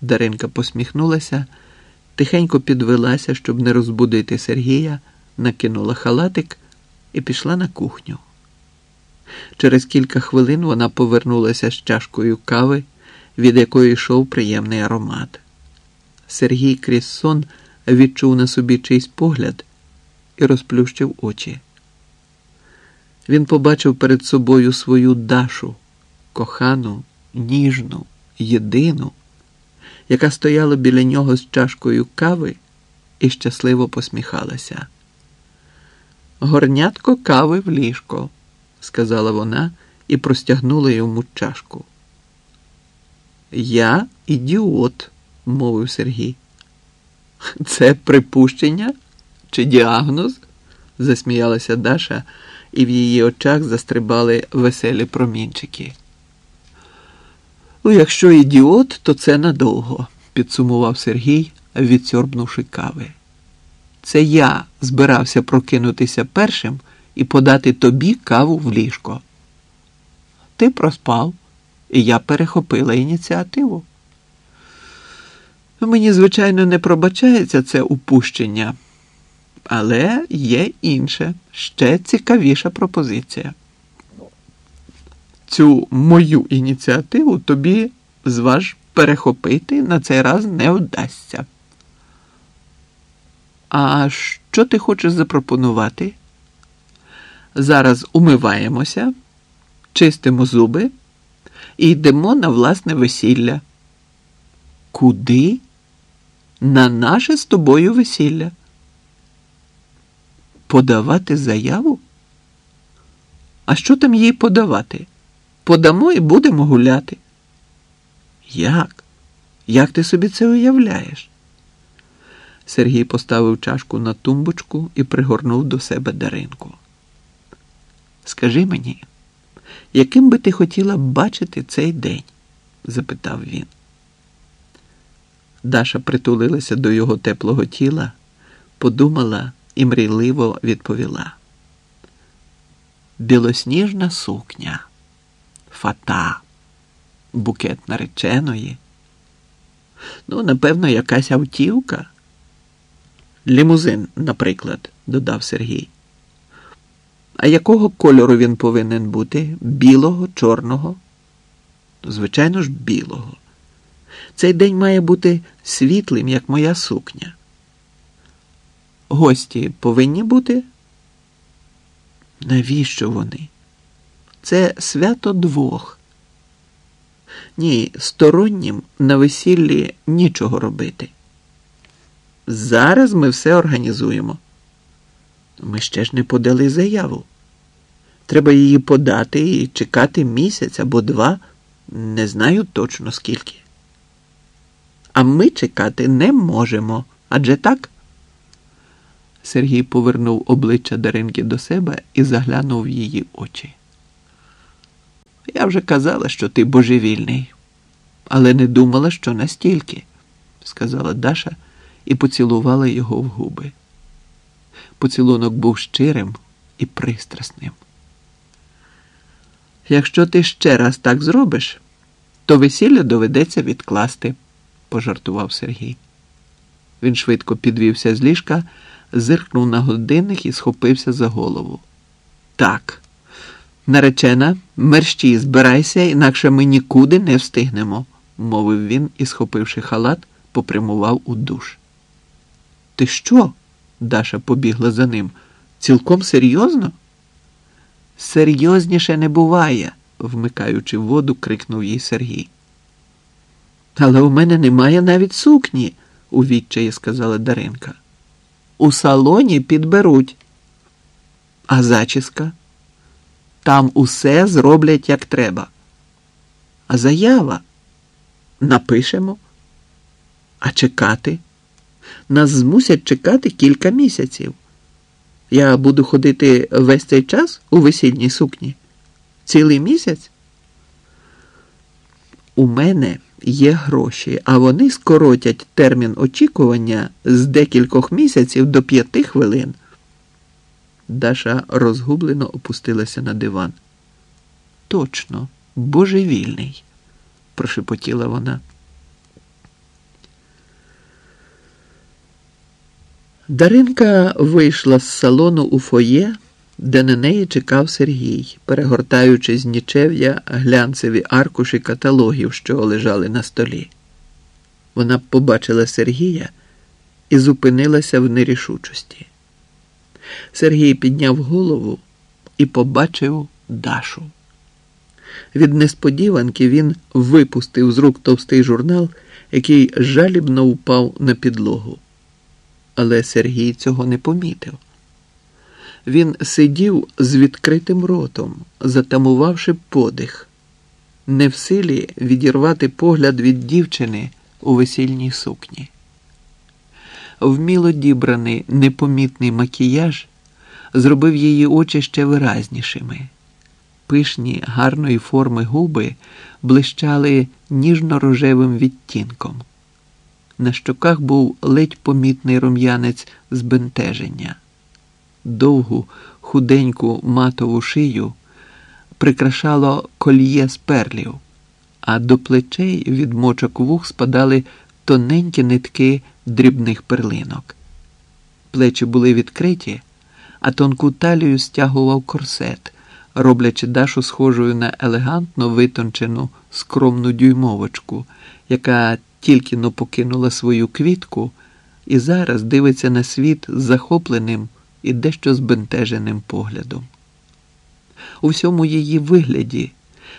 Даринка посміхнулася, тихенько підвелася, щоб не розбудити Сергія, накинула халатик і пішла на кухню. Через кілька хвилин вона повернулася з чашкою кави, від якої йшов приємний аромат. Сергій крізь сон відчув на собі чийсь погляд і розплющив очі. Він побачив перед собою свою Дашу, кохану, ніжну, єдину, яка стояла біля нього з чашкою кави і щасливо посміхалася. Горнятко кави в ліжко, сказала вона і простягнула йому чашку. Я ідіот, мовив Сергій. Це припущення чи діагноз? засміялася Даша, і в її очах застрибали веселі промінчики. Ну, якщо ідіот, то це надовго, підсумував Сергій, відсьорбнувши кави. Це я збирався прокинутися першим і подати тобі каву в ліжко. Ти проспав, і я перехопила ініціативу. Мені, звичайно, не пробачається це упущення, але є інше, ще цікавіша пропозиція. Цю мою ініціативу тобі зваж перехопити на цей раз не вдасться. А що ти хочеш запропонувати? Зараз умиваємося, чистимо зуби і йдемо на власне весілля. Куди? На наше з тобою весілля. Подавати заяву? А що там їй подавати? Подамо і будемо гуляти. Як? Як ти собі це уявляєш? Сергій поставив чашку на тумбочку і пригорнув до себе Даринку. Скажи мені, яким би ти хотіла бачити цей день? запитав він. Даша притулилася до його теплого тіла, подумала і мрійливо відповіла. Білосніжна сукня, фата, букет нареченої. Ну, напевно, якась автівка. Лімузин, наприклад, додав Сергій. А якого кольору він повинен бути? Білого, чорного? Звичайно ж, білого. Цей день має бути світлим, як моя сукня. Гості повинні бути? Навіщо вони? Це свято двох. Ні, стороннім на весіллі нічого робити. Зараз ми все організуємо. Ми ще ж не подали заяву. Треба її подати і чекати місяць або два, не знаю точно скільки. А ми чекати не можемо. Адже так? Сергій повернув обличчя Даринки до себе і заглянув в її очі. Я вже казала, що ти божевільний, але не думала, що настільки, сказала Даша і поцілувала його в губи. Поцілунок був щирим і пристрасним. Якщо ти ще раз так зробиш, то весілля доведеться відкласти, пожартував Сергій. Він швидко підвівся з ліжка, зиркнув на годинник і схопився за голову. Так, наречена, мерщій, збирайся, інакше ми нікуди не встигнемо, мовив він і, схопивши халат, попрямував у душ. Ти що? Даша побігла за ним. Цілком серйозно? Серйозніше не буває, вмикаючи воду, крикнув їй Сергій. Але у мене немає навіть сукні, у відчаї сказала Даринка. У салоні підберуть. А зачіска? Там усе зроблять як треба. А заява напишемо. А чекати? Нас змусять чекати кілька місяців. Я буду ходити весь цей час у весільній сукні. Цілий місяць? У мене є гроші, а вони скоротять термін очікування з декількох місяців до п'яти хвилин. Даша розгублено опустилася на диван. Точно, божевільний, прошепотіла вона. Даринка вийшла з салону у фоє, де на неї чекав Сергій, перегортаючи з нічев'я глянцеві аркуші каталогів, що лежали на столі. Вона побачила Сергія і зупинилася в нерішучості. Сергій підняв голову і побачив Дашу. Від несподіванки він випустив з рук товстий журнал, який жалібно впав на підлогу. Але Сергій цього не помітив. Він сидів з відкритим ротом, затамувавши подих, не в силі відірвати погляд від дівчини у весільній сукні. Вміло дібраний непомітний макіяж зробив її очі ще виразнішими. Пишні гарної форми губи блищали ніжно-рожевим відтінком. На щоках був ледь помітний рум'янець збентеження. Довгу, худеньку матову шию прикрашало кольє з перлів, а до плечей від мочок вух спадали тоненькі нитки дрібних перлинок. Плечі були відкриті, а тонку талію стягував корсет, роблячи Дашу схожою на елегантно витончену скромну дюймовочку, яка тільки но покинула свою квітку і зараз дивиться на світ з захопленим і дещо збентеженим поглядом. У всьому її вигляді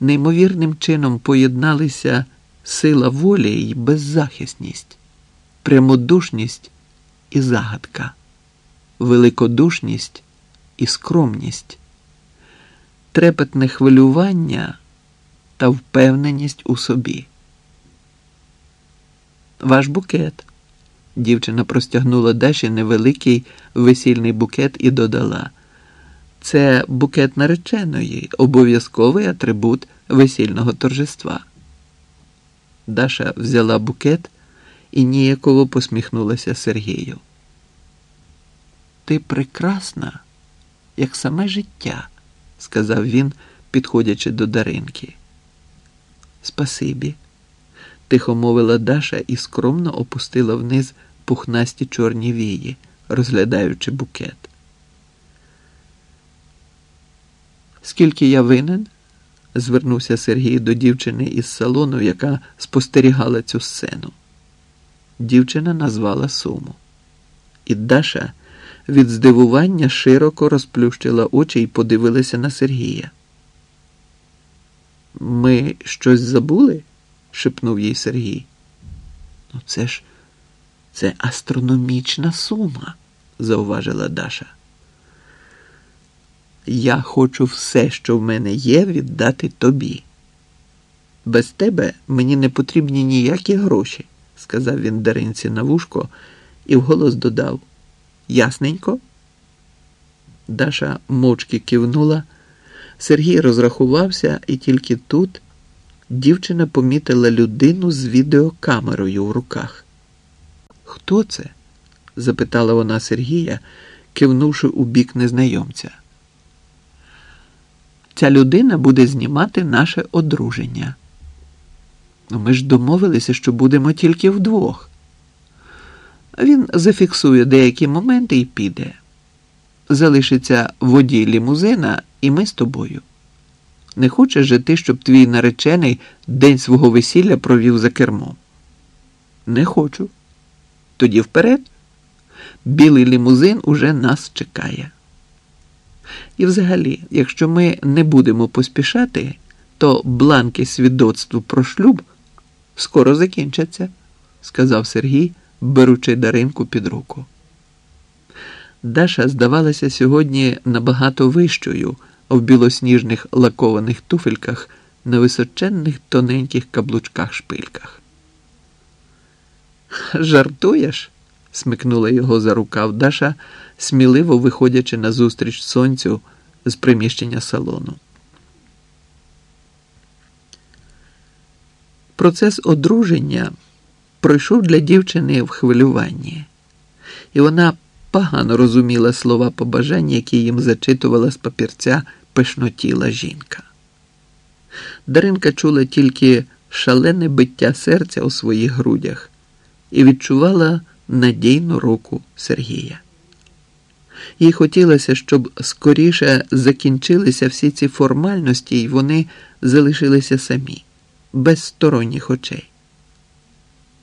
неймовірним чином поєдналися сила волі і беззахисність, прямодушність і загадка, великодушність і скромність, трепетне хвилювання та впевненість у собі. Ваш букет. Дівчина простягнула Даші невеликий весільний букет і додала. Це букет нареченої, обов'язковий атрибут весільного торжества. Даша взяла букет і ніяково посміхнулася Сергію. Ти прекрасна, як саме життя, сказав він, підходячи до Даринки. Спасибі, тихо мовила Даша і скромно опустила вниз пухнасті чорні вії, розглядаючи букет. Скільки я винен? звернувся Сергій до дівчини із салону, яка спостерігала цю сцену. Дівчина назвала суму. І Даша від здивування широко розплющила очі і подивилася на Сергія. Ми щось забули? шепнув їй Сергій. Ну, це ж це астрономічна сума, зауважила Даша. Я хочу все, що в мене є, віддати тобі. Без тебе мені не потрібні ніякі гроші, сказав він Даринці на вушко і вголос додав Ясненько? Даша мовчки кивнула. Сергій розрахувався, і тільки тут дівчина помітила людину з відеокамерою в руках. Хто це? запитала вона Сергія, кивнувши у бік незнайомця. Ця людина буде знімати наше одруження. Ну, ми ж домовилися, що будемо тільки вдвох. Він зафіксує деякі моменти і піде. Залишиться водій лімузина, і ми з тобою. Не хочеш же ти, щоб твій наречений день свого весілля провів за кермом? Не хочу. Тоді вперед. Білий лімузин уже нас чекає. І взагалі, якщо ми не будемо поспішати, то бланки свідоцтву про шлюб скоро закінчаться, сказав Сергій, беручи Даринку під руку. Даша здавалася сьогодні набагато вищою в білосніжних лакованих туфельках на височенних тоненьких каблучках шпильках. Жартуєш? смикнула його за рукав Даша, сміливо виходячи назустріч сонцю з приміщення салону. Процес одруження пройшов для дівчини в хвилюванні, і вона погано розуміла слова побажань, які їм зачитувала з папірця пишнотіла жінка. Даринка чула тільки шалене биття серця у своїх грудях і відчувала надійну руку Сергія. Їй хотілося, щоб скоріше закінчилися всі ці формальності, і вони залишилися самі, без сторонніх очей.